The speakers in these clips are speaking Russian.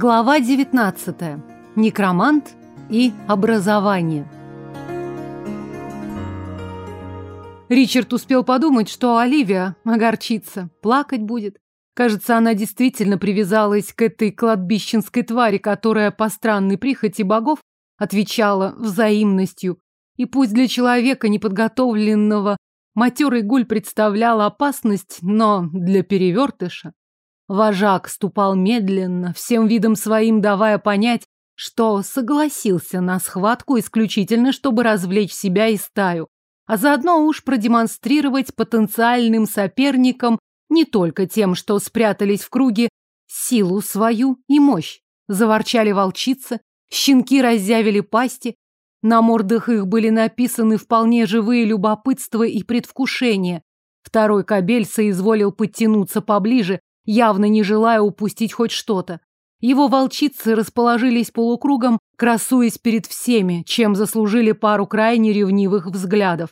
Глава 19. Некромант и образование. Ричард успел подумать, что Оливия огорчится, плакать будет. Кажется, она действительно привязалась к этой кладбищенской твари, которая по странной прихоти богов отвечала взаимностью. И пусть для человека неподготовленного матерый гуль представлял опасность, но для перевертыша Вожак ступал медленно, всем видом своим давая понять, что согласился на схватку исключительно, чтобы развлечь себя и стаю, а заодно уж продемонстрировать потенциальным соперникам не только тем, что спрятались в круге, силу свою и мощь. Заворчали волчицы, щенки разъявили пасти, на мордах их были написаны вполне живые любопытства и предвкушения. Второй кобель соизволил подтянуться поближе, явно не желая упустить хоть что-то. Его волчицы расположились полукругом, красуясь перед всеми, чем заслужили пару крайне ревнивых взглядов.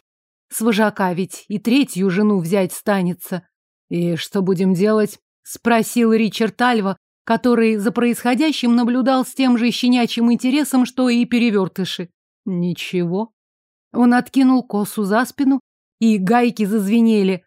С вожака ведь и третью жену взять станется. «И что будем делать?» — спросил Ричард Альва, который за происходящим наблюдал с тем же щенячьим интересом, что и перевертыши. «Ничего». Он откинул косу за спину, и гайки зазвенели,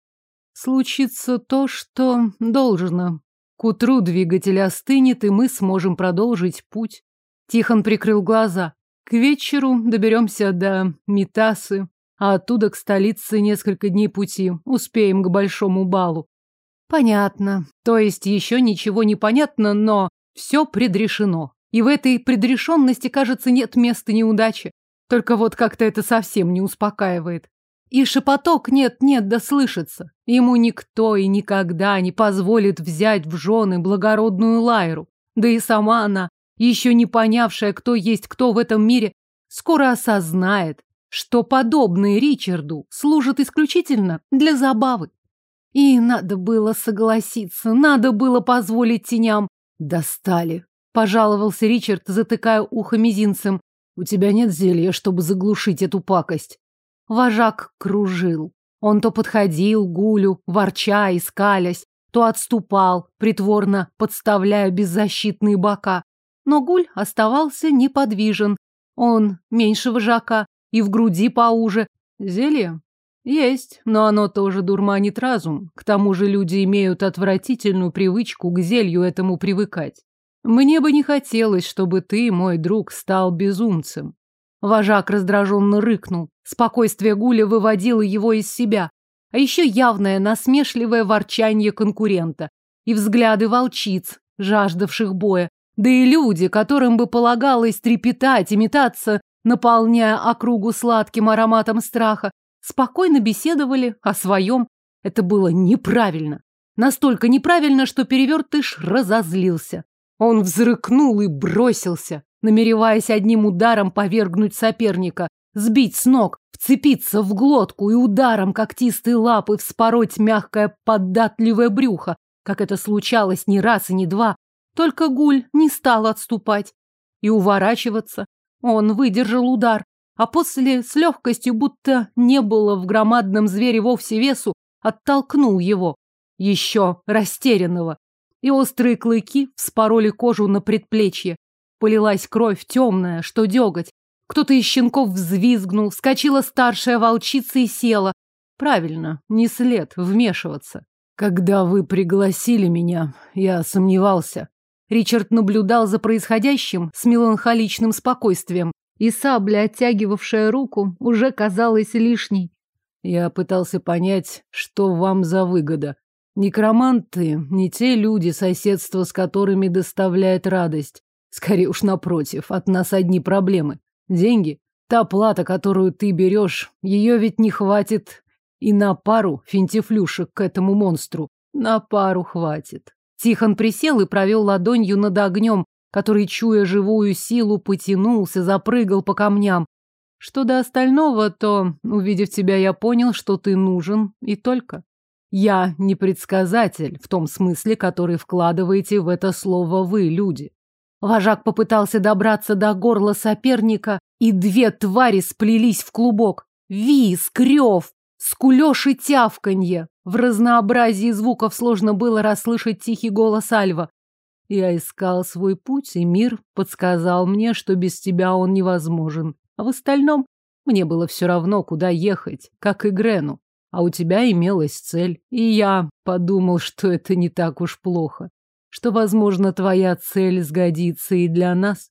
случится то, что должно. К утру двигатель остынет, и мы сможем продолжить путь. Тихон прикрыл глаза. К вечеру доберемся до Митасы, а оттуда к столице несколько дней пути. Успеем к большому балу. Понятно. То есть еще ничего не понятно, но все предрешено. И в этой предрешенности, кажется, нет места неудачи. Только вот как-то это совсем не успокаивает. И шепоток нет-нет да слышится. Ему никто и никогда не позволит взять в жены благородную Лайру. Да и сама она, еще не понявшая, кто есть кто в этом мире, скоро осознает, что подобные Ричарду служат исключительно для забавы. И надо было согласиться, надо было позволить теням. Достали. Пожаловался Ричард, затыкая ухо мизинцем. У тебя нет зелья, чтобы заглушить эту пакость. Вожак кружил. Он то подходил гулю, ворча и скалясь, то отступал, притворно подставляя беззащитные бока. Но гуль оставался неподвижен. Он меньше вожака и в груди поуже. Зелье? Есть, но оно тоже дурманит разум. К тому же люди имеют отвратительную привычку к зелью этому привыкать. Мне бы не хотелось, чтобы ты, мой друг, стал безумцем. Вожак раздраженно рыкнул. Спокойствие Гуля выводило его из себя. А еще явное насмешливое ворчание конкурента. И взгляды волчиц, жаждавших боя. Да и люди, которым бы полагалось трепетать и метаться, наполняя округу сладким ароматом страха, спокойно беседовали о своем. Это было неправильно. Настолько неправильно, что перевертыш разозлился. Он взрыкнул и бросился намереваясь одним ударом повергнуть соперника, сбить с ног, вцепиться в глотку и ударом когтистой лапы вспороть мягкое податливое брюхо, как это случалось не раз и не два. Только Гуль не стал отступать и уворачиваться. Он выдержал удар, а после с легкостью, будто не было в громадном звере вовсе весу, оттолкнул его, еще растерянного, и острые клыки вспороли кожу на предплечье. Полилась кровь темная, что деготь. Кто-то из щенков взвизгнул, вскочила старшая волчица и села. Правильно, не след вмешиваться. Когда вы пригласили меня, я сомневался. Ричард наблюдал за происходящим с меланхоличным спокойствием, и сабля, оттягивавшая руку, уже казалась лишней. Я пытался понять, что вам за выгода. Некроманты не те люди, соседство с которыми доставляет радость. Скорее уж напротив, от нас одни проблемы. Деньги. Та плата, которую ты берешь, ее ведь не хватит и на пару финтифлюшек к этому монстру. На пару хватит. Тихон присел и провел ладонью над огнем, который, чуя живую силу, потянулся, запрыгал по камням. Что до остального, то, увидев тебя, я понял, что ты нужен, и только. Я не предсказатель, в том смысле, который вкладываете в это слово вы, люди. Вожак попытался добраться до горла соперника, и две твари сплелись в клубок. Визг, рев, скулёж и тявканье. В разнообразии звуков сложно было расслышать тихий голос Альва. Я искал свой путь, и мир подсказал мне, что без тебя он невозможен. А в остальном мне было все равно, куда ехать, как и Грену. А у тебя имелась цель, и я подумал, что это не так уж плохо. Что, возможно, твоя цель сгодится и для нас.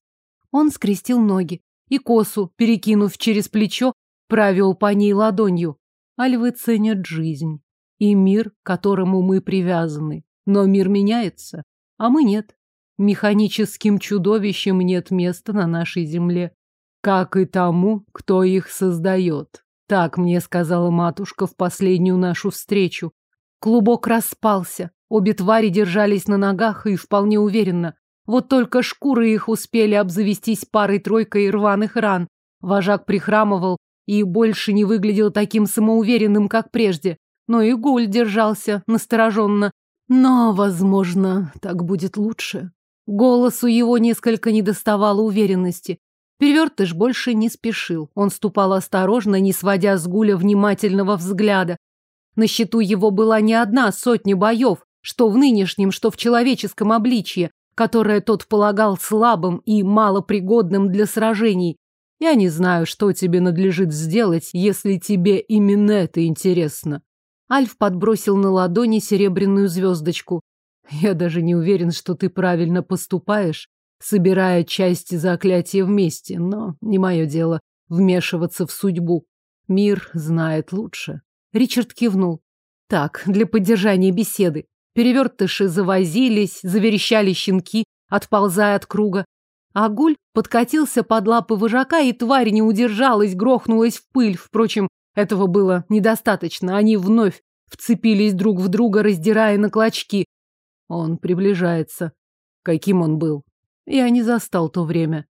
Он скрестил ноги и косу, перекинув через плечо, провел по ней ладонью. Альвы ценят жизнь и мир, к которому мы привязаны. Но мир меняется, а мы нет. Механическим чудовищам нет места на нашей земле, как и тому, кто их создает. Так мне сказала матушка в последнюю нашу встречу. Клубок распался. Обе твари держались на ногах и вполне уверенно. Вот только шкуры их успели обзавестись парой-тройкой рваных ран. Вожак прихрамывал и больше не выглядел таким самоуверенным, как прежде. Но и Гуль держался настороженно. Но, возможно, так будет лучше. Голосу его несколько недоставало уверенности. Перевертыш больше не спешил. Он ступал осторожно, не сводя с Гуля внимательного взгляда. На счету его была не одна сотня боев, что в нынешнем, что в человеческом обличье, которое тот полагал слабым и малопригодным для сражений. Я не знаю, что тебе надлежит сделать, если тебе именно это интересно. Альф подбросил на ладони серебряную звездочку. Я даже не уверен, что ты правильно поступаешь, собирая части заклятия вместе, но не мое дело вмешиваться в судьбу. Мир знает лучше. Ричард кивнул. Так, для поддержания беседы. Перевертыши завозились, заверещали щенки, отползая от круга. А гуль подкатился под лапы вожака, и тварь не удержалась, грохнулась в пыль. Впрочем, этого было недостаточно. Они вновь вцепились друг в друга, раздирая на клочки. Он приближается. Каким он был? Я не застал то время.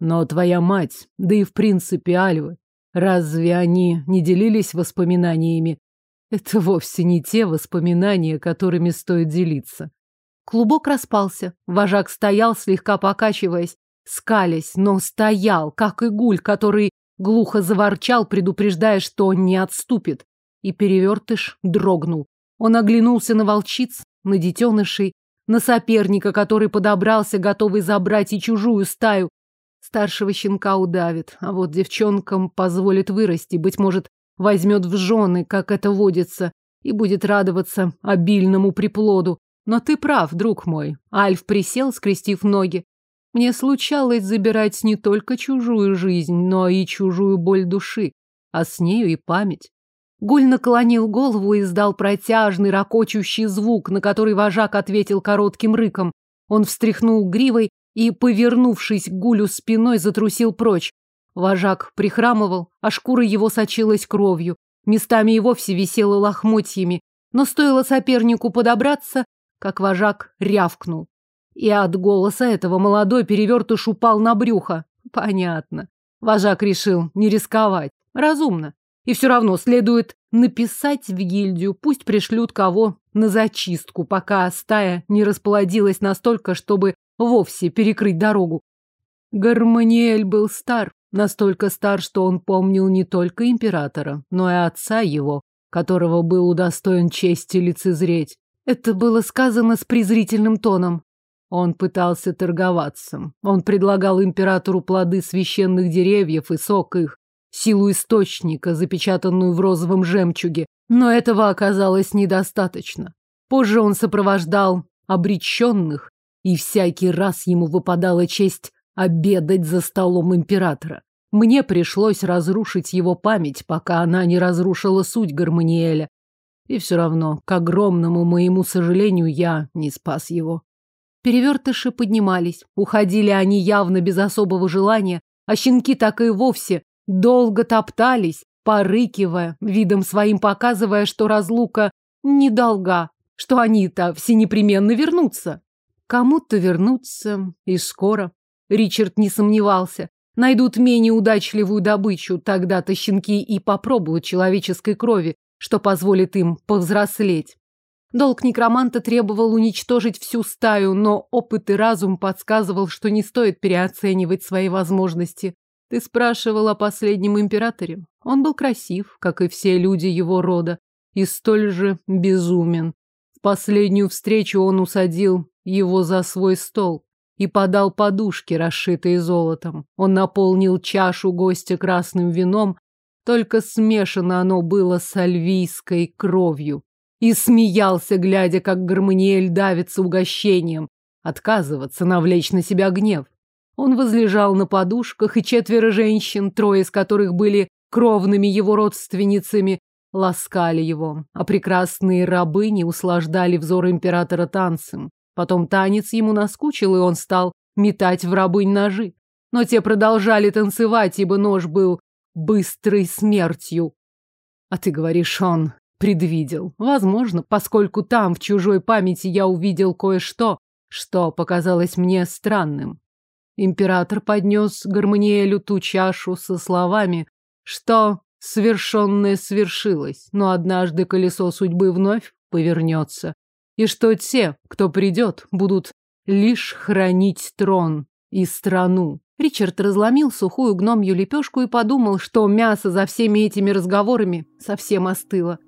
Но твоя мать, да и в принципе Альвы, разве они не делились воспоминаниями? Это вовсе не те воспоминания, которыми стоит делиться. Клубок распался. Вожак стоял, слегка покачиваясь, скалясь, но стоял, как игуль, который глухо заворчал, предупреждая, что не отступит. И перевертыш дрогнул. Он оглянулся на волчиц, на детенышей, на соперника, который подобрался, готовый забрать и чужую стаю. Старшего щенка удавит, а вот девчонкам позволит вырасти, быть может, возьмет в жены, как это водится, и будет радоваться обильному приплоду. Но ты прав, друг мой. Альф присел, скрестив ноги. Мне случалось забирать не только чужую жизнь, но и чужую боль души, а с нею и память. Гуль наклонил голову и издал протяжный, ракочущий звук, на который вожак ответил коротким рыком. Он встряхнул гривой и, повернувшись к Гулю спиной, затрусил прочь. Вожак прихрамывал, а шкура его сочилась кровью. Местами и вовсе висела лохмотьями. Но стоило сопернику подобраться, как вожак рявкнул. И от голоса этого молодой перевертыш упал на брюхо. Понятно. Вожак решил не рисковать. Разумно. И все равно следует написать в гильдию, пусть пришлют кого на зачистку, пока стая не расплодилась настолько, чтобы вовсе перекрыть дорогу. Гармониэль был стар, Настолько стар, что он помнил не только императора, но и отца его, которого был удостоен чести лицезреть. Это было сказано с презрительным тоном. Он пытался торговаться. Он предлагал императору плоды священных деревьев и сок их, силу источника, запечатанную в розовом жемчуге. Но этого оказалось недостаточно. Позже он сопровождал обреченных, и всякий раз ему выпадала честь обедать за столом императора. Мне пришлось разрушить его память, пока она не разрушила суть Гармониэля. И все равно, к огромному моему сожалению, я не спас его. Перевертыши поднимались. Уходили они явно без особого желания, а щенки так и вовсе долго топтались, порыкивая, видом своим показывая, что разлука недолга, что они-то все непременно вернутся. Кому-то вернутся и скоро. Ричард не сомневался. Найдут менее удачливую добычу, тогда-то щенки и попробуют человеческой крови, что позволит им повзрослеть. Долг некроманта требовал уничтожить всю стаю, но опыт и разум подсказывал, что не стоит переоценивать свои возможности. Ты спрашивал о последнем императоре. Он был красив, как и все люди его рода, и столь же безумен. В последнюю встречу он усадил его за свой стол и подал подушки, расшитые золотом. Он наполнил чашу гостя красным вином, только смешано оно было с альвийской кровью. И смеялся, глядя, как Гармониэль давится угощением. Отказываться, навлечь на себя гнев. Он возлежал на подушках, и четверо женщин, трое из которых были кровными его родственницами, ласкали его, а прекрасные рабыни услаждали взор императора танцем. Потом танец ему наскучил, и он стал метать в рабынь ножи. Но те продолжали танцевать, ибо нож был быстрой смертью. А ты говоришь, он предвидел. Возможно, поскольку там, в чужой памяти, я увидел кое-что, что показалось мне странным. Император поднес Гармониэлю ту чашу со словами, что свершенное свершилось, но однажды колесо судьбы вновь повернется, и что те, кто придет, будут лишь хранить трон и страну. Ричард разломил сухую гномью лепешку и подумал, что мясо за всеми этими разговорами совсем остыло.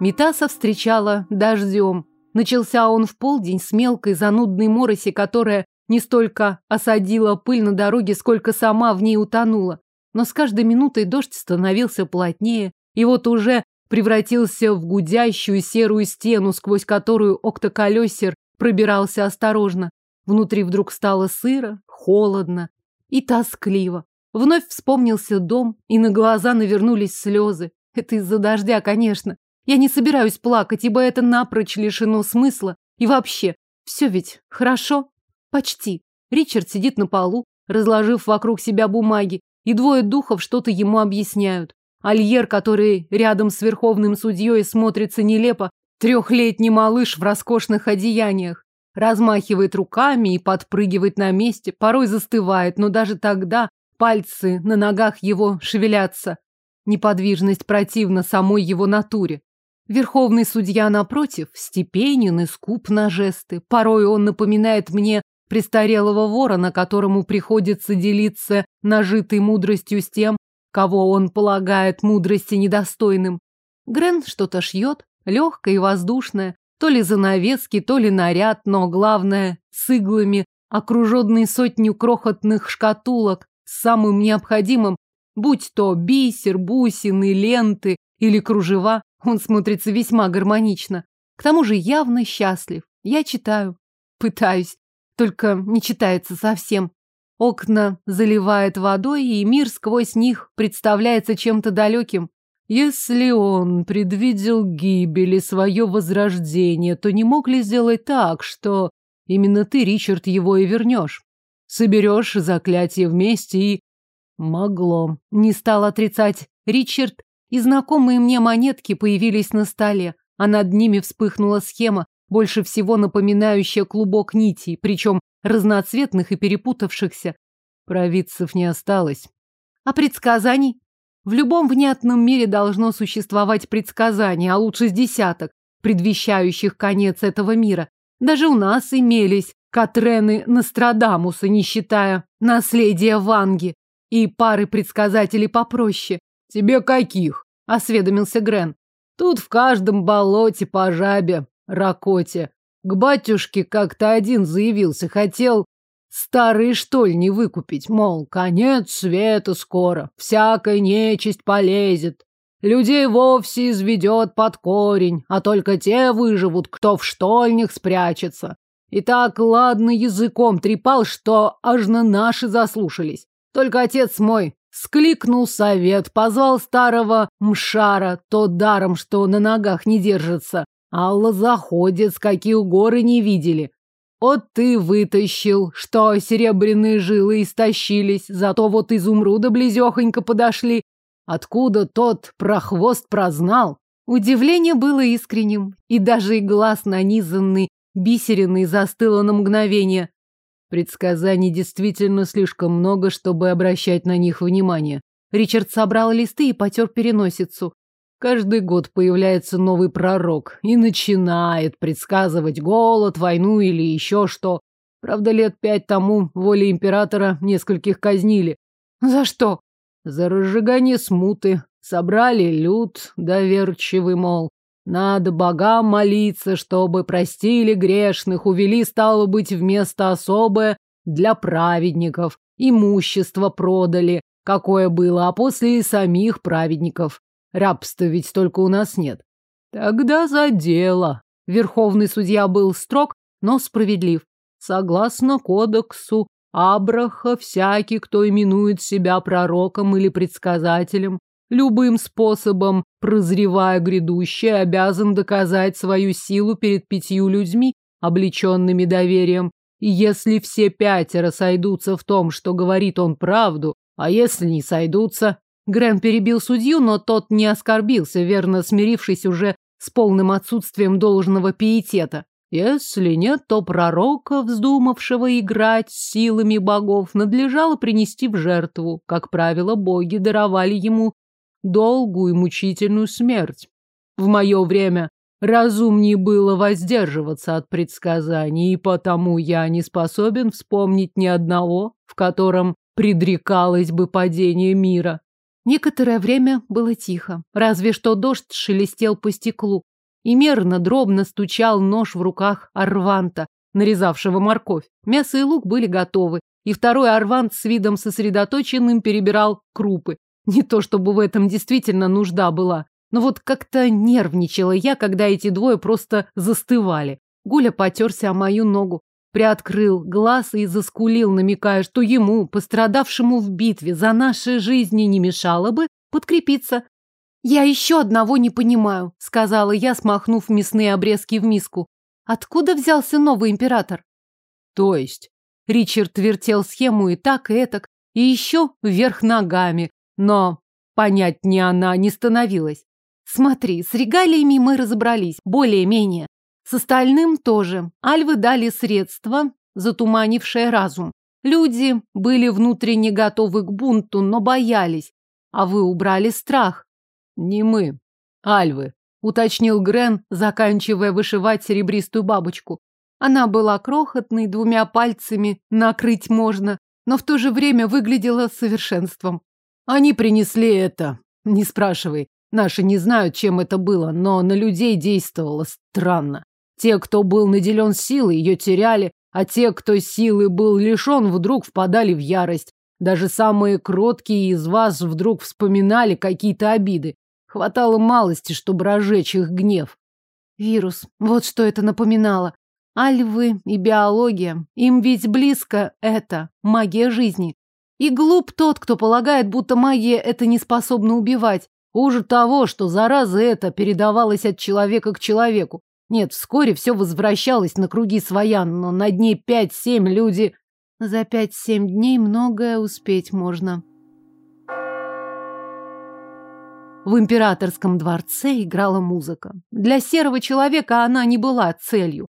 Митаса встречала дождем. Начался он в полдень с мелкой занудной мороси, которая не столько осадила пыль на дороге, сколько сама в ней утонула. Но с каждой минутой дождь становился плотнее, и вот уже превратился в гудящую серую стену, сквозь которую октоколесер пробирался осторожно. Внутри вдруг стало сыро, холодно и тоскливо. Вновь вспомнился дом, и на глаза навернулись слезы. Это из-за дождя, конечно. Я не собираюсь плакать, ибо это напрочь лишено смысла. И вообще, все ведь хорошо. Почти. Ричард сидит на полу, разложив вокруг себя бумаги, и двое духов что-то ему объясняют. Альер, который рядом с верховным судьей смотрится нелепо, трехлетний малыш в роскошных одеяниях, размахивает руками и подпрыгивает на месте, порой застывает, но даже тогда пальцы на ногах его шевелятся. Неподвижность противна самой его натуре. Верховный судья, напротив, степенен и скуп на жесты. Порой он напоминает мне престарелого ворона, которому приходится делиться нажитой мудростью с тем, кого он полагает мудрости недостойным. Грен что-то шьет, легкое и воздушное, то ли занавески, то ли наряд, но главное, с иглами, окруженный сотню крохотных шкатулок, с самым необходимым, будь то бисер, бусины, ленты или кружева, он смотрится весьма гармонично. К тому же явно счастлив. Я читаю, пытаюсь, только не читается совсем. Окна заливает водой, и мир сквозь них представляется чем-то далеким. Если он предвидел гибель и свое возрождение, то не мог ли сделать так, что именно ты, Ричард, его и вернешь? Соберешь заклятие вместе и... Могло. Не стал отрицать Ричард, и знакомые мне монетки появились на столе, а над ними вспыхнула схема, больше всего напоминающая клубок нитей, причем разноцветных и перепутавшихся. Провидцев не осталось. А предсказаний? В любом внятном мире должно существовать предсказание, а лучше с десяток, предвещающих конец этого мира. Даже у нас имелись Катрены Нострадамуса, не считая наследия Ванги, и пары предсказателей попроще. «Тебе каких?» — осведомился Грен. «Тут в каждом болоте по жабе, Ракоте. К батюшке как-то один заявился, хотел старые штольни выкупить, мол, конец света скоро, всякая нечисть полезет. Людей вовсе изведет под корень, а только те выживут, кто в штольнях спрячется. И так ладно языком трепал, что аж на наши заслушались. Только отец мой скликнул совет, позвал старого мшара, тот даром, что на ногах не держится, Алла заходит, какие горы не видели. Вот ты вытащил, что серебряные жилы истощились, зато вот изумруда близехонько подошли. Откуда тот прохвост прознал? Удивление было искренним, и даже и глаз нанизанный, бисеринный, застыло на мгновение. Предсказаний действительно слишком много, чтобы обращать на них внимание. Ричард собрал листы и потер переносицу. Каждый год появляется новый пророк и начинает предсказывать голод, войну или еще что. Правда, лет пять тому воле императора нескольких казнили. За что? За разжигание смуты. Собрали люд, доверчивый, мол. Надо богам молиться, чтобы простили грешных, увели, стало быть, вместо особое для праведников. Имущество продали, какое было, а после и самих праведников. Рабства ведь только у нас нет. Тогда за дело. Верховный судья был строг, но справедлив. Согласно кодексу Абраха, всякий, кто именует себя пророком или предсказателем, любым способом, прозревая грядущее, обязан доказать свою силу перед пятью людьми, облеченными доверием. И если все пятеро сойдутся в том, что говорит он правду, а если не сойдутся... Грен перебил судью, но тот не оскорбился, верно смирившись уже с полным отсутствием должного пиетета. Если нет, то пророка, вздумавшего играть силами богов, надлежало принести в жертву. Как правило, боги даровали ему долгую и мучительную смерть. В мое время разумнее было воздерживаться от предсказаний, и потому я не способен вспомнить ни одного, в котором предрекалось бы падение мира. Некоторое время было тихо, разве что дождь шелестел по стеклу, и мерно, дробно стучал нож в руках Арванта, нарезавшего морковь. Мясо и лук были готовы, и второй Арвант с видом сосредоточенным перебирал крупы. Не то чтобы в этом действительно нужда была, но вот как-то нервничала я, когда эти двое просто застывали. Гуля потерся о мою ногу, приоткрыл глаз и заскулил, намекая, что ему, пострадавшему в битве за наши жизни, не мешало бы подкрепиться. «Я еще одного не понимаю», — сказала я, смахнув мясные обрезки в миску. «Откуда взялся новый император?» «То есть?» Ричард вертел схему и так, и этак, и еще вверх ногами, но понять ни она не становилась. Смотри, с регалиями мы разобрались, более-менее. С остальным тоже. Альвы дали средства, затуманившее разум. Люди были внутренне готовы к бунту, но боялись. А вы убрали страх. Не мы, альвы, уточнил Грен, заканчивая вышивать серебристую бабочку. Она была крохотной, двумя пальцами накрыть можно, но в то же время выглядела совершенством. Они принесли это. Не спрашивай. Наши не знают, чем это было, но на людей действовало странно. Те, кто был наделен силой, ее теряли, а те, кто силы был лишен, вдруг впадали в ярость. Даже самые кроткие из вас вдруг вспоминали какие-то обиды. Хватало малости, чтобы разжечь их гнев. Вирус. Вот что это напоминало. Альвы и биология. Им ведь близко это, магия жизни. И глуп тот, кто полагает, будто магия это не способна убивать. Хуже того, что зараза эта передавалась от человека к человеку. Нет, вскоре все возвращалось на круги своя, но на дней пять-семь люди... За пять-семь дней многое успеть можно. В императорском дворце играла музыка. Для серого человека она не была целью.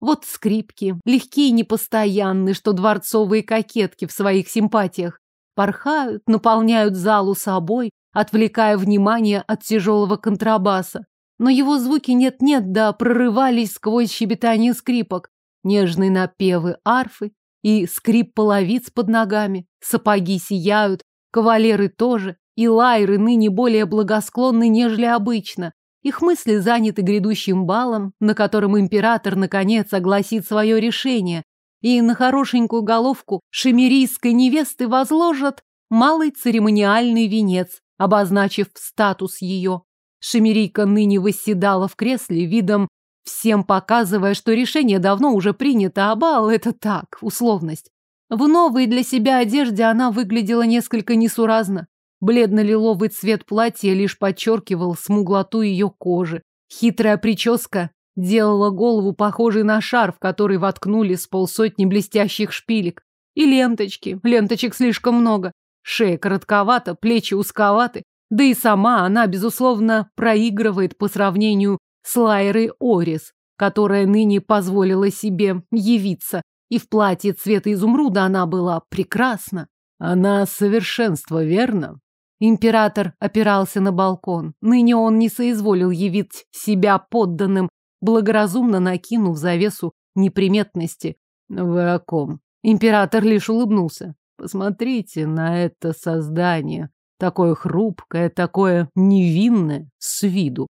Вот скрипки, легкие и непостоянные, что дворцовые кокетки в своих симпатиях. Порхают, наполняют залу собой, отвлекая внимание от тяжелого контрабаса. Но его звуки нет-нет, да прорывались сквозь щебетание скрипок. Нежные напевы арфы и скрип половиц под ногами. Сапоги сияют, кавалеры тоже, и лайры ныне более благосклонны, нежели обычно. Их мысли заняты грядущим балом, на котором император наконец огласит свое решение, и на хорошенькую головку шемерийской невесты возложат малый церемониальный венец, обозначив статус ее. Шемерийка ныне восседала в кресле, видом всем показывая, что решение давно уже принято, а бал — это так, условность. В новой для себя одежде она выглядела несколько несуразно. Бледно-лиловый цвет платья лишь подчеркивал смуглоту ее кожи. Хитрая прическа делала голову похожей на шар, в который воткнули с полсотни блестящих шпилек. И ленточки. Ленточек слишком много. Шея коротковата, плечи узковаты. Да и сама она, безусловно, проигрывает по сравнению с Лайрой Орис, которая ныне позволила себе явиться. И в платье цвета изумруда она была прекрасна. Она совершенство, верно? Император опирался на балкон. Ныне он не соизволил явить себя подданным, благоразумно накинув завесу неприметности. Вы о ком? Император лишь улыбнулся. Посмотрите на это создание. Такое хрупкое, такое невинное с виду.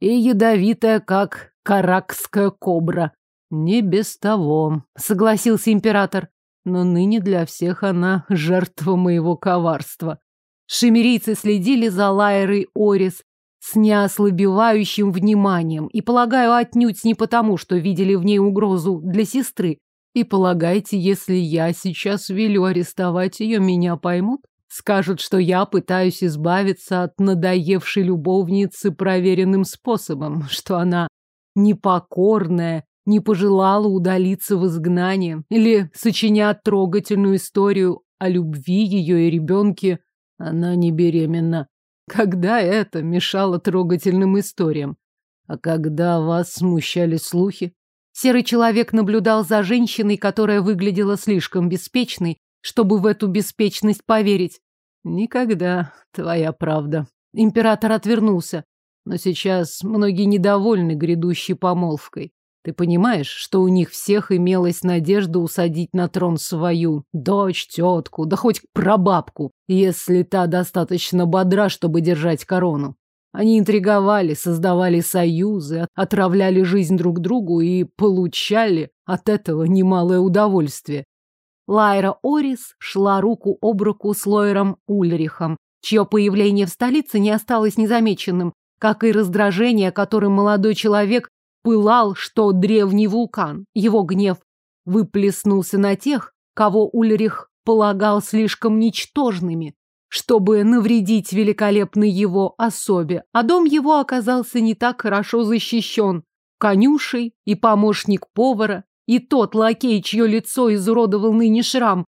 и ядовитая, как каракская кобра. Не без того, согласился император. Но ныне для всех она жертва моего коварства. Шемерийцы следили за Лайрой Орис с неослабевающим вниманием и, полагаю, отнюдь не потому, что видели в ней угрозу для сестры. И полагайте, если я сейчас велю арестовать ее, меня поймут? Скажут, что я пытаюсь избавиться от надоевшей любовницы проверенным способом, что она непокорная, не пожелала удалиться в изгнание, или сочинят трогательную историю о любви ее и ребенке. Она не беременна. Когда это мешало трогательным историям? А когда вас смущали слухи? Серый человек наблюдал за женщиной, которая выглядела слишком беспечной, чтобы в эту беспечность поверить. Никогда, твоя правда. Император отвернулся. Но сейчас многие недовольны грядущей помолвкой. Ты понимаешь, что у них всех имелась надежда усадить на трон свою дочь, тетку, да хоть прабабку, если та достаточно бодра, чтобы держать корону. Они интриговали, создавали союзы, отравляли жизнь друг другу и получали от этого немалое удовольствие. Лайра Орис шла руку об руку с Лойером Ульрихом, чье появление в столице не осталось незамеченным, как и раздражение, которым молодой человек пылал, что древний вулкан. Его гнев выплеснулся на тех, кого Ульрих полагал слишком ничтожными, чтобы навредить великолепной его особе, а дом его оказался не так хорошо защищен. Конюшей и помощник повара, и тот лакей, чье лицо изуродовал ныне шрам.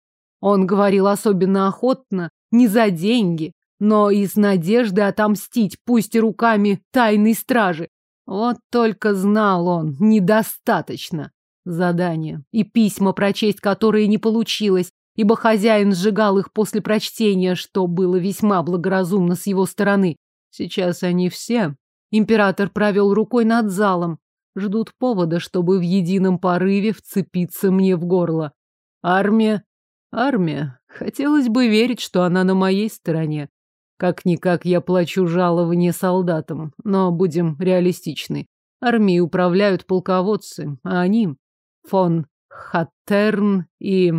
Он говорил особенно охотно, не за деньги, но и с надеждой отомстить, пусть и руками тайной стражи. Вот только знал он, недостаточно. Задания и письма, прочесть которые не получилось, ибо хозяин сжигал их после прочтения, что было весьма благоразумно с его стороны. Сейчас они все. Император провел рукой над залом, ждут повода, чтобы в едином порыве вцепиться мне в горло. Армия? Армия. Хотелось бы верить, что она на моей стороне. Как-никак я плачу жалование солдатам, но будем реалистичны. Армией управляют полководцы, а они — фон Хаттерн и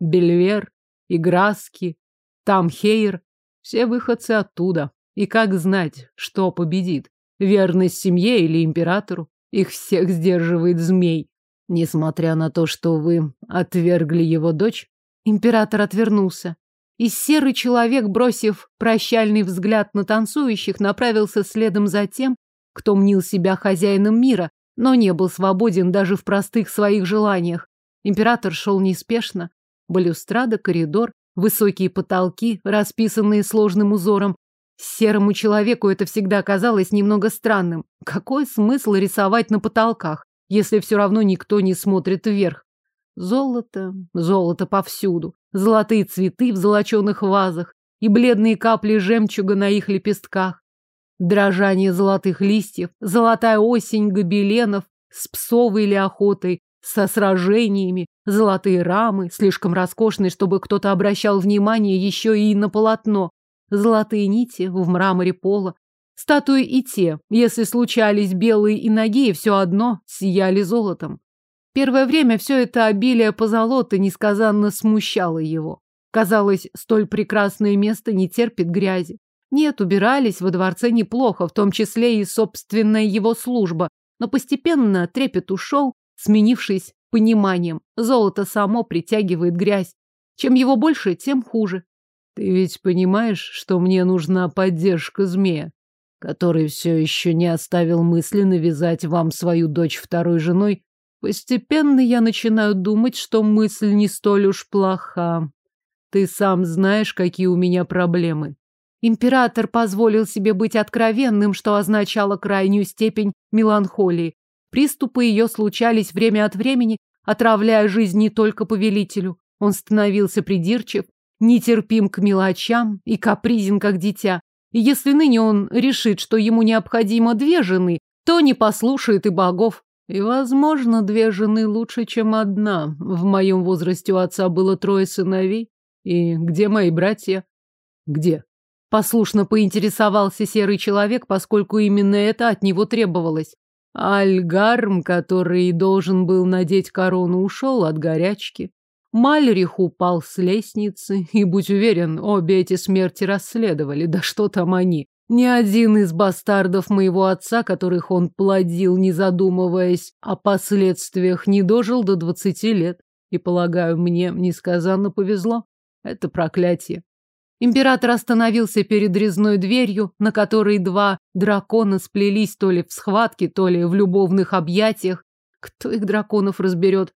Бельвер, и Граски, Тамхейр — все выходцы оттуда. И как знать, что победит? Верность семье или императору? Их всех сдерживает змей. Несмотря на то, что вы отвергли его дочь, император отвернулся. И серый человек, бросив прощальный взгляд на танцующих, направился следом за тем, кто мнил себя хозяином мира, но не был свободен даже в простых своих желаниях. Император шел неспешно. Балюстрада, коридор, высокие потолки, расписанные сложным узором, Серому человеку это всегда казалось немного странным. Какой смысл рисовать на потолках, если все равно никто не смотрит вверх? Золото, золото повсюду, золотые цветы в золоченых вазах и бледные капли жемчуга на их лепестках, дрожание золотых листьев, золотая осень гобеленов с псовой или охотой, со сражениями, золотые рамы, слишком роскошные, чтобы кто-то обращал внимание еще и на полотно, золотые нити в мраморе пола. Статуи и те, если случались белые и ноги, все одно сияли золотом. Первое время все это обилие позолоты несказанно смущало его. Казалось, столь прекрасное место не терпит грязи. Нет, убирались во дворце неплохо, в том числе и собственная его служба, но постепенно трепет ушел, сменившись пониманием. Золото само притягивает грязь. Чем его больше, тем хуже. Ты ведь понимаешь, что мне нужна поддержка змея, который все еще не оставил мысли навязать вам свою дочь второй женой? Постепенно я начинаю думать, что мысль не столь уж плоха. Ты сам знаешь, какие у меня проблемы. Император позволил себе быть откровенным, что означало крайнюю степень меланхолии. Приступы ее случались время от времени, отравляя жизнь не только повелителю. Он становился придирчив, нетерпим к мелочам и капризен, как дитя. И если ныне он решит, что ему необходимо две жены, то не послушает и богов. И, возможно, две жены лучше, чем одна. В моем возрасте у отца было трое сыновей. И где мои братья? Где? Послушно поинтересовался серый человек, поскольку именно это от него требовалось. Альгарм, который должен был надеть корону, ушел от горячки. Мальрих упал с лестницы, и, будь уверен, обе эти смерти расследовали. Да что там они? Ни один из бастардов моего отца, которых он плодил, не задумываясь о последствиях, не дожил до двадцати лет. И, полагаю, мне несказанно повезло. Это проклятие. Император остановился перед резной дверью, на которой два дракона сплелись то ли в схватке, то ли в любовных объятиях. Кто их драконов разберет?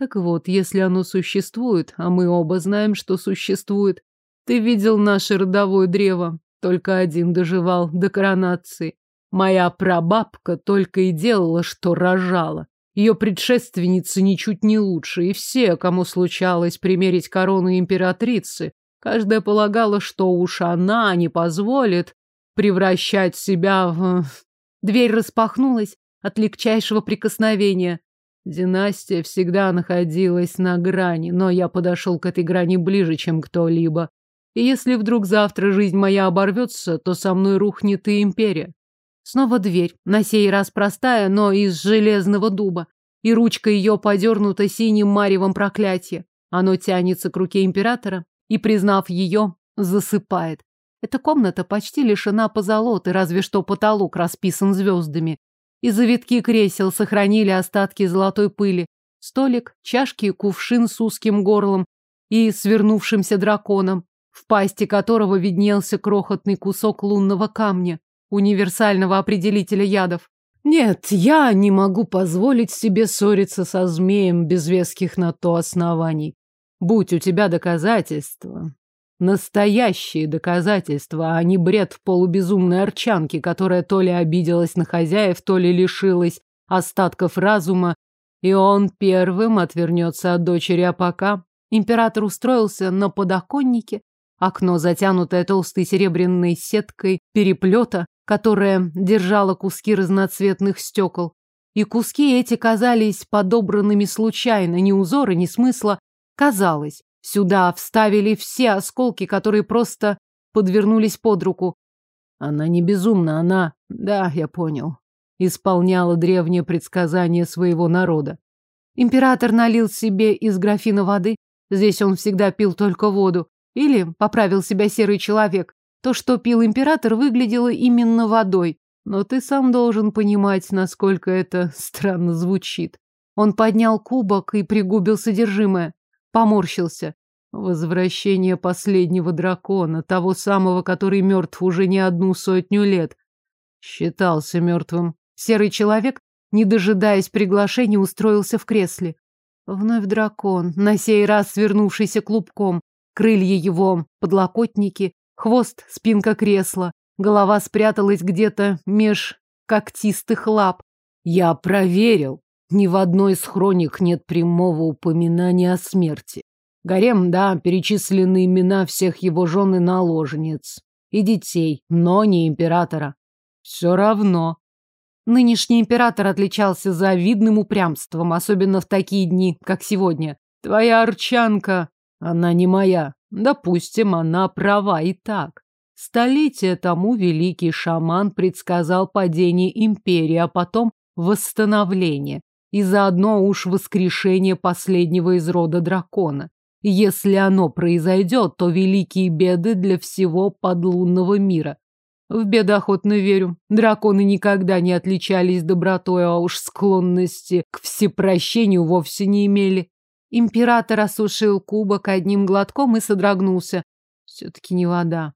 Так вот, если оно существует, а мы оба знаем, что существует, ты видел наше родовое древо, только один доживал до коронации. Моя прабабка только и делала, что рожала. Ее предшественницы ничуть не лучше, и все, кому случалось примерить корону императрицы, каждая полагала, что уж она не позволит превращать себя в... Дверь распахнулась от легчайшего прикосновения. Династия всегда находилась на грани, но я подошел к этой грани ближе, чем кто-либо. И если вдруг завтра жизнь моя оборвется, то со мной рухнет и империя. Снова дверь, на сей раз простая, но из железного дуба. И ручка ее подернута синим маревом проклятия. Оно тянется к руке императора и, признав ее, засыпает. Эта комната почти лишена позолоты, разве что потолок расписан звездами. И завитки кресел сохранили остатки золотой пыли. Столик, чашки кувшин с узким горлом и свернувшимся драконом в пасти которого виднелся крохотный кусок лунного камня, универсального определителя ядов. Нет, я не могу позволить себе ссориться со змеем без веских на то оснований. Будь у тебя доказательства, настоящие доказательства, а не бред полубезумной арчанки, которая то ли обиделась на хозяев, то ли лишилась остатков разума, и он первым отвернется от дочери, а пока император устроился на подоконнике, Окно, затянутое толстой серебряной сеткой переплета, которая держала куски разноцветных стекол. И куски эти казались подобранными случайно, ни узора, ни смысла. Казалось, сюда вставили все осколки, которые просто подвернулись под руку. Она не безумна, она... Да, я понял. Исполняла древнее предсказание своего народа. Император налил себе из графина воды. Здесь он всегда пил только воду. Или, поправил себя серый человек, то, что пил император, выглядело именно водой. Но ты сам должен понимать, насколько это странно звучит. Он поднял кубок и пригубил содержимое. Поморщился. Возвращение последнего дракона, того самого, который мертв уже не одну сотню лет. Считался мертвым. Серый человек, не дожидаясь приглашения, устроился в кресле. Вновь дракон, на сей раз свернувшийся клубком крылья его, подлокотники, хвост, спинка кресла, голова спряталась где-то меж когтистых лап. Я проверил. Ни в одной из хроник нет прямого упоминания о смерти. Гарем, да, перечислены имена всех его жен и наложниц. И детей, но не императора. Все равно. Нынешний император отличался завидным упрямством, особенно в такие дни, как сегодня. Твоя арчанка она не моя. Допустим, она права и так. Столетия тому великий шаман предсказал падение империи, а потом восстановление. И заодно уж воскрешение последнего из рода дракона. Если оно произойдет, то великие беды для всего подлунного мира. В беды охотно верю. Драконы никогда не отличались добротой, а уж склонности к всепрощению вовсе не имели. Император осушил кубок одним глотком и содрогнулся. Все-таки не вода.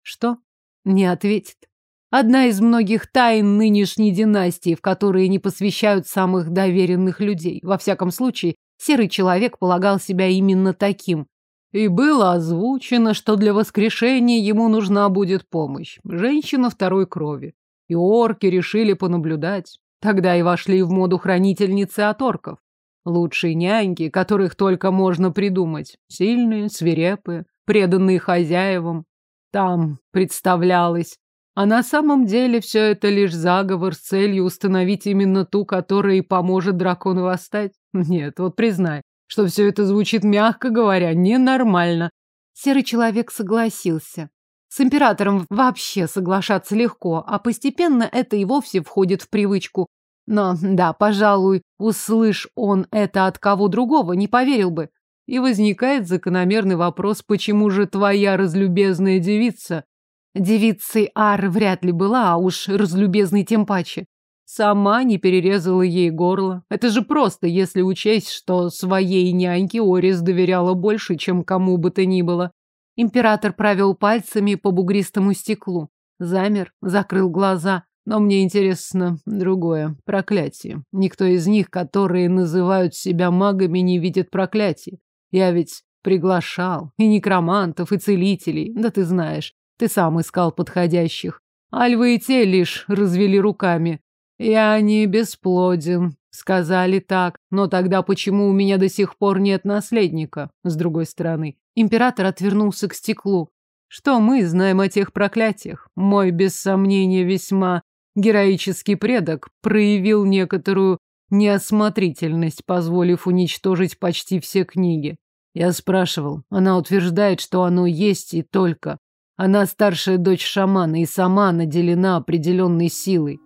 Что? Не ответит. Одна из многих тайн нынешней династии, в которые не посвящают самых доверенных людей. Во всяком случае, серый человек полагал себя именно таким. И было озвучено, что для воскрешения ему нужна будет помощь. Женщина второй крови. И орки решили понаблюдать. Тогда и вошли в моду хранительницы от орков. Лучшие няньки, которых только можно придумать. Сильные, свирепые, преданные хозяевам. Там представлялось. А на самом деле все это лишь заговор с целью установить именно ту, которая и поможет дракону восстать. Нет, вот признай, что все это звучит, мягко говоря, ненормально. Серый человек согласился. С императором вообще соглашаться легко, а постепенно это и вовсе входит в привычку. Но, да, пожалуй, услышь он это от кого другого, не поверил бы. И возникает закономерный вопрос, почему же твоя разлюбезная девица? Девицей Ар вряд ли была, а уж разлюбезной тем паче. Сама не перерезала ей горло. Это же просто, если учесть, что своей няньке Орис доверяла больше, чем кому бы то ни было. Император провел пальцами по бугристому стеклу. Замер, закрыл глаза. Но мне интересно другое. Проклятие. Никто из них, которые называют себя магами, не видит проклятий. Я ведь приглашал и некромантов, и целителей. Да ты знаешь, ты сам искал подходящих. Альвы и те лишь развели руками. Я не бесплоден, сказали так. Но тогда почему у меня до сих пор нет наследника? С другой стороны, император отвернулся к стеклу. Что мы знаем о тех проклятиях? Мой, без сомнения, весьма героический предок проявил некоторую неосмотрительность, позволив уничтожить почти все книги. Я спрашивал, она утверждает, что оно есть и только. Она старшая дочь шамана и сама наделена определенной силой.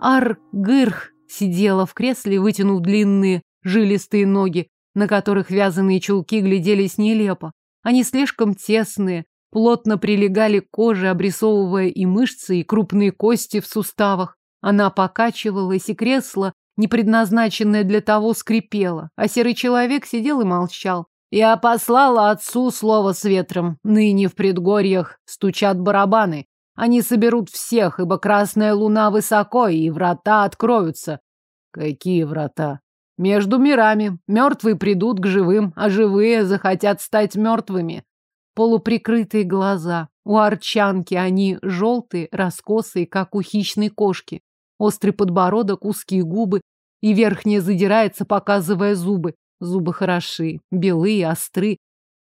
Ар-Гырх сидела в кресле, вытянув длинные жилистые ноги, на которых вязаные чулки гляделись нелепо. Они слишком тесные, плотно прилегали к коже, обрисовывая и мышцы, и крупные кости в суставах. Она покачивалась, и кресло, не предназначенное для того, скрипело, а серый человек сидел и молчал. Я послала отцу слово с ветром. Ныне в предгорьях стучат барабаны. Они соберут всех, ибо красная луна высоко, и врата откроются. Какие врата? Между мирами. Мертвые придут к живым, а живые захотят стать мертвыми. Полуприкрытые глаза. У арчанки они желтые, раскосые, как у хищной кошки. Острый подбородок, узкие губы, и верхняя задирается, показывая зубы. Зубы хороши, белые, остры,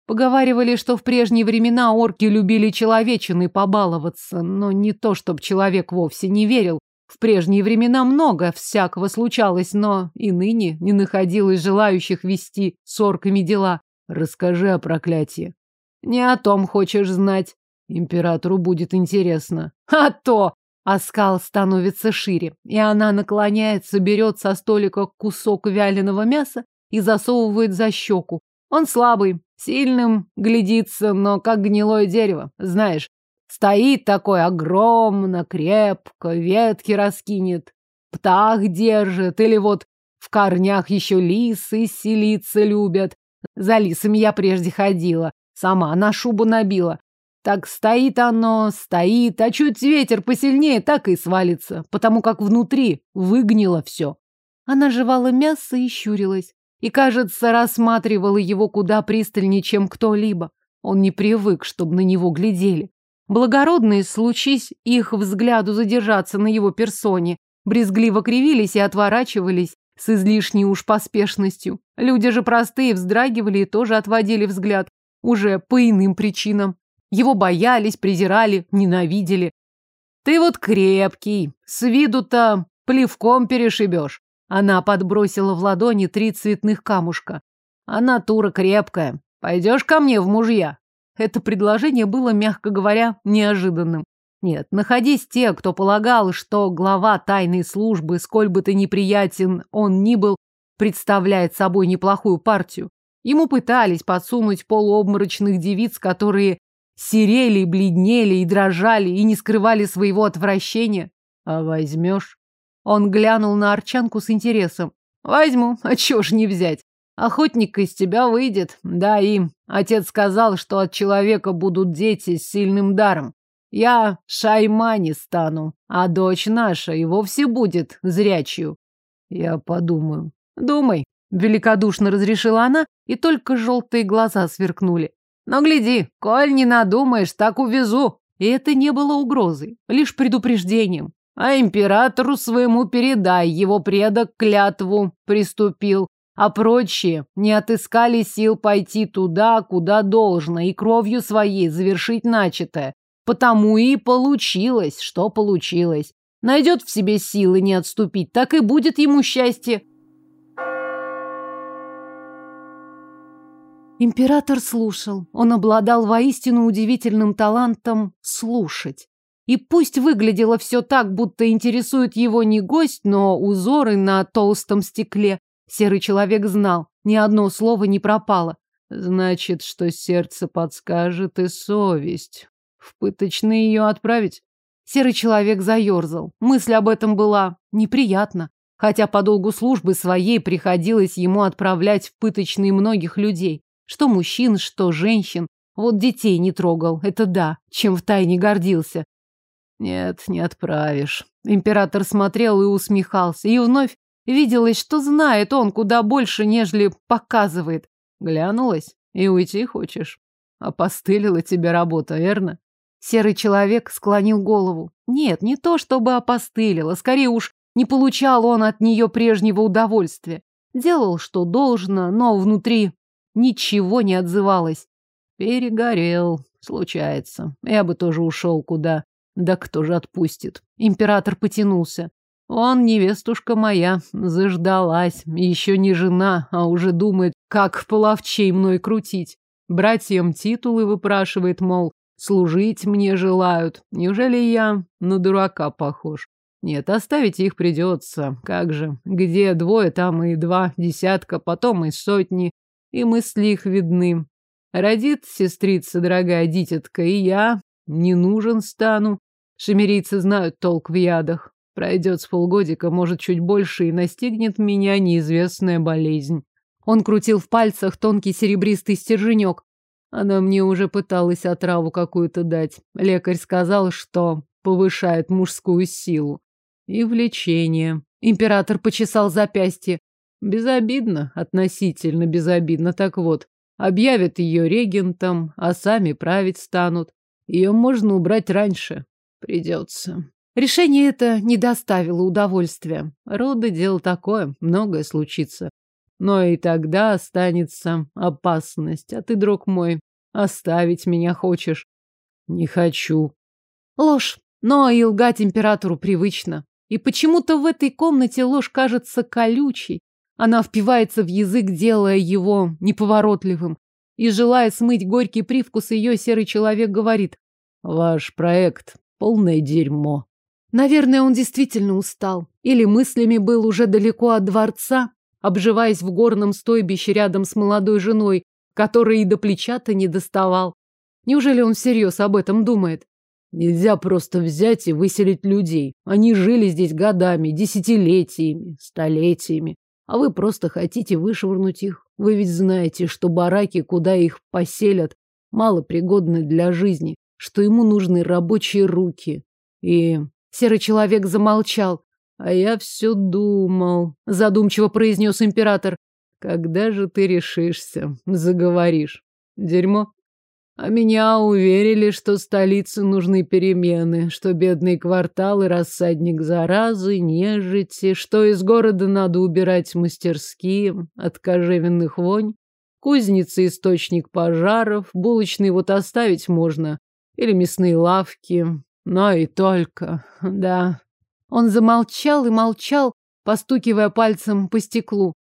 Поговаривали, что в прежние времена орки любили человечины побаловаться, но не то, чтоб человек вовсе не верил. В прежние времена много всякого случалось, но и ныне не находилось желающих вести с орками дела. Расскажи о проклятии. Не о том хочешь знать. Императору будет интересно. А то! Оскал становится шире, и она наклоняется, берет со столика кусок вяленого мяса и засовывает за щеку. Он слабый, Сильным глядится, но как гнилое дерево, знаешь. Стоит такой огромно, крепко, ветки раскинет, птах держит, или вот в корнях еще лисы селиться любят. За лисами я прежде ходила, сама на шубу набила. Так стоит оно, стоит, а чуть ветер посильнее, так и свалится, потому как внутри выгнило все. Она жевала мясо и щурилась и, кажется, рассматривала его куда пристальнее, чем кто-либо. Он не привык, чтобы на него глядели. Благородные, случись их взгляду задержаться на его персоне, брезгливо кривились и отворачивались с излишней уж поспешностью. Люди же простые вздрагивали и тоже отводили взгляд, уже по иным причинам. Его боялись, презирали, ненавидели. Ты вот крепкий, с виду-то плевком перешибешь. Она подбросила в ладони три цветных камушка. А натура крепкая. Пойдешь ко мне в мужья? Это предложение было, мягко говоря, неожиданным. Нет, находись те, кто полагал, что глава тайной службы, сколь бы ты неприятен он ни был, представляет собой неплохую партию. Ему пытались подсунуть полуобморочных девиц, которые серели, бледнели и дрожали, и не скрывали своего отвращения. А возьмешь? Он глянул на Арчанку с интересом. Возьму, а чего ж не взять? Охотник из тебя выйдет. Да, им. Отец сказал, что от человека будут дети с сильным даром. Я шаймани стану, а дочь наша и вовсе будет зрячью. Я подумаю. Думай, великодушно разрешила она, и только желтые глаза сверкнули. Но гляди, коль не надумаешь, так увезу. И это не было угрозой, лишь предупреждением. А императору своему передай, его предок клятву приступил, а прочие не отыскали сил пойти туда, куда должно, и кровью своей завершить начатое. Потому и получилось, что получилось. Найдет в себе силы не отступить, так и будет ему счастье. Император слушал. Он обладал воистину удивительным талантом слушать. И пусть выглядело все так, будто интересует его не гость, но узоры на толстом стекле. Серый человек знал, ни одно слово не пропало. Значит, что сердце подскажет и совесть. В пыточные ее отправить? Серый человек заерзал. Мысль об этом была неприятна. Хотя по долгу службы своей приходилось ему отправлять в пыточные многих людей. Что мужчин, что женщин. Вот детей не трогал, это да, чем втайне гордился. Нет, не отправишь. Император смотрел и усмехался, и вновь виделось, что знает он куда больше, нежели показывает. Глянулась и уйти хочешь. Опостылила тебе работа, верно? Серый человек склонил голову. Нет, не то чтобы опостылила, скорее уж не получал он от нее прежнего удовольствия. Делал, что должно, но внутри ничего не отзывалось. Перегорел, случается. Я бы тоже ушел куда. Да кто же отпустит? Император потянулся. Он, невестушка моя, заждалась. Еще не жена, а уже думает, как половчей мной крутить. Братьям титулы выпрашивает, мол, служить мне желают. Неужели я на дурака похож? Нет, оставить их придется. Как же? Где двое, там и два десятка, потом и сотни. И мысли их видны. Родит сестрица дорогая дитятка, и я не нужен стану. Шемерийцы знают толк в ядах. Пройдет с полгодика, может, чуть больше, и настигнет меня неизвестная болезнь. Он крутил в пальцах тонкий серебристый стерженек. Она мне уже пыталась отраву какую-то дать. Лекарь сказал, что повышает мужскую силу. И влечение. Император почесал запястье. Безобидно, относительно безобидно. Так вот, объявят ее регентом, а сами править станут. Ее можно убрать раньше. Придется. Решение это не доставило удовольствия. Роды дело такое, многое случится. Но и тогда останется опасность. А ты, друг мой, оставить меня хочешь? Не хочу. Ложь. Но и лгать императору привычно. И почему-то в этой комнате ложь кажется колючей. Она впивается в язык, делая его неповоротливым. И, желая смыть горький привкус, ее серый человек говорит. Ваш проект — полное дерьмо. Наверное, он действительно устал. Или мыслями был уже далеко от дворца, обживаясь в горном стойбище рядом с молодой женой, которой и до плеча-то не доставал. Неужели он всерьез об этом думает? Нельзя просто взять и выселить людей. Они жили здесь годами, десятилетиями, столетиями. А вы просто хотите вышвырнуть их. Вы ведь знаете, что бараки, куда их поселят, мало пригодны для жизни, что ему нужны рабочие руки. И Серый человек замолчал. А я все думал, задумчиво произнес император. Когда же ты решишься, заговоришь? Дерьмо. А меня уверили, что столице нужны перемены, что бедные кварталы, рассадник заразы, нежити, что из города надо убирать мастерские от кожевенных вонь, кузницы источник пожаров, булочные вот оставить можно, или мясные лавки, но и только, да. Он замолчал и молчал, постукивая пальцем по стеклу.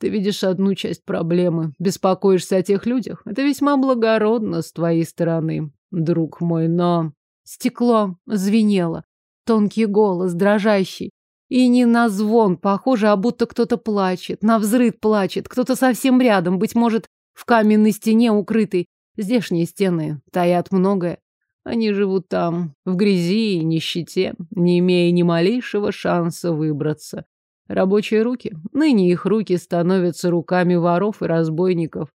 Ты видишь одну часть проблемы, беспокоишься о тех людях. Это весьма благородно с твоей стороны, друг мой, но... Стекло звенело. Тонкий голос, дрожащий. И не на звон, похоже, а будто кто-то плачет, на взрыв плачет, кто-то совсем рядом, быть может, в каменной стене укрытый. Здешние стены таят многое. Они живут там, в грязи и нищете, не имея ни малейшего шанса выбраться. Рабочие руки. Ныне их руки становятся руками воров и разбойников.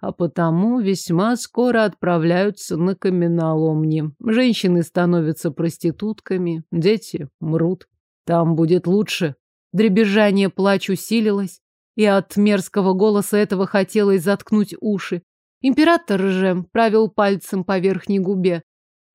А потому весьма скоро отправляются на каменоломни. Женщины становятся проститутками, дети мрут. Там будет лучше. Дребезжание плач усилилось, и от мерзкого голоса этого хотелось заткнуть уши. Император же правил пальцем по верхней губе.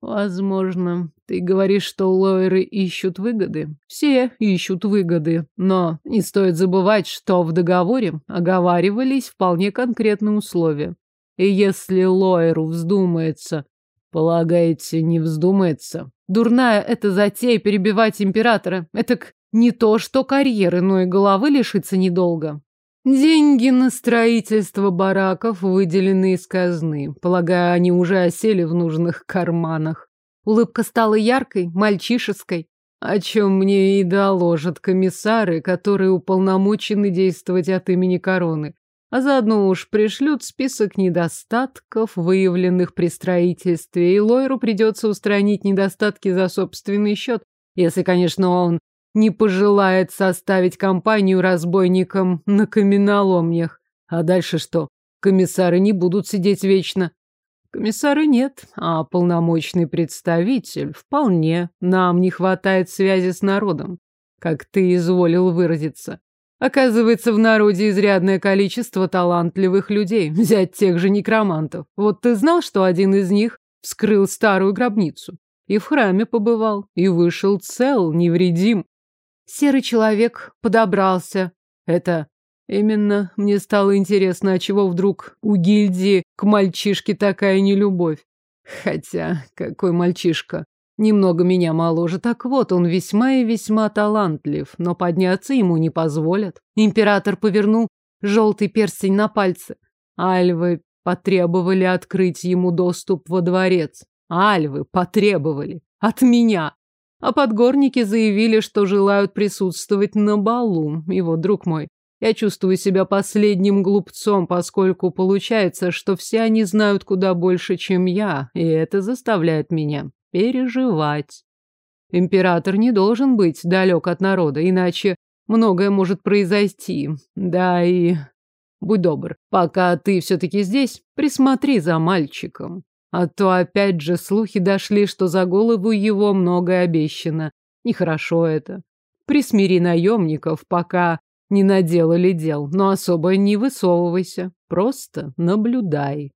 Возможно. Ты говоришь, что лоеры ищут выгоды. Все ищут выгоды. Но не стоит забывать, что в договоре оговаривались вполне конкретные условия. И если лоеру вздумается, полагаете, не вздумается? Дурная эта затея перебивать императора. Это не то, что карьеры, но и головы лишиться недолго. Деньги на строительство бараков выделены из казны. Полагаю, они уже осели в нужных карманах. Улыбка стала яркой, мальчишеской, о чем мне и доложат комиссары, которые уполномочены действовать от имени короны. А заодно уж пришлют список недостатков, выявленных при строительстве, и Лойру придется устранить недостатки за собственный счет, если, конечно, он не пожелает составить компанию разбойникам на каменоломнях. А дальше что? Комиссары не будут сидеть вечно. Комиссары нет, а полномочный представитель вполне. Нам не хватает связи с народом, как ты изволил выразиться. Оказывается, в народе изрядное количество талантливых людей, взять тех же некромантов. Вот ты знал, что один из них вскрыл старую гробницу? И в храме побывал, и вышел цел, невредим. Серый человек подобрался. Это именно мне стало интересно, а чего вдруг у гильдии к мальчишке такая нелюбовь. Хотя, какой мальчишка? Немного меня моложе. Так вот, он весьма и весьма талантлив, но подняться ему не позволят. Император повернул желтый перстень на пальце. Альвы потребовали открыть ему доступ во дворец. Альвы потребовали. От меня. А подгорники заявили, что желают присутствовать на балу. Вот, друг мой, я чувствую себя последним глупцом, поскольку получается, что все они знают куда больше, чем я, и это заставляет меня переживать. Император не должен быть далек от народа, иначе многое может произойти. Да и... Будь добр, пока ты все-таки здесь, присмотри за мальчиком. А то опять же слухи дошли, что за голову его многое обещано. Нехорошо это. Присмири наемников, пока не наделали дел, но особо не высовывайся. Просто наблюдай.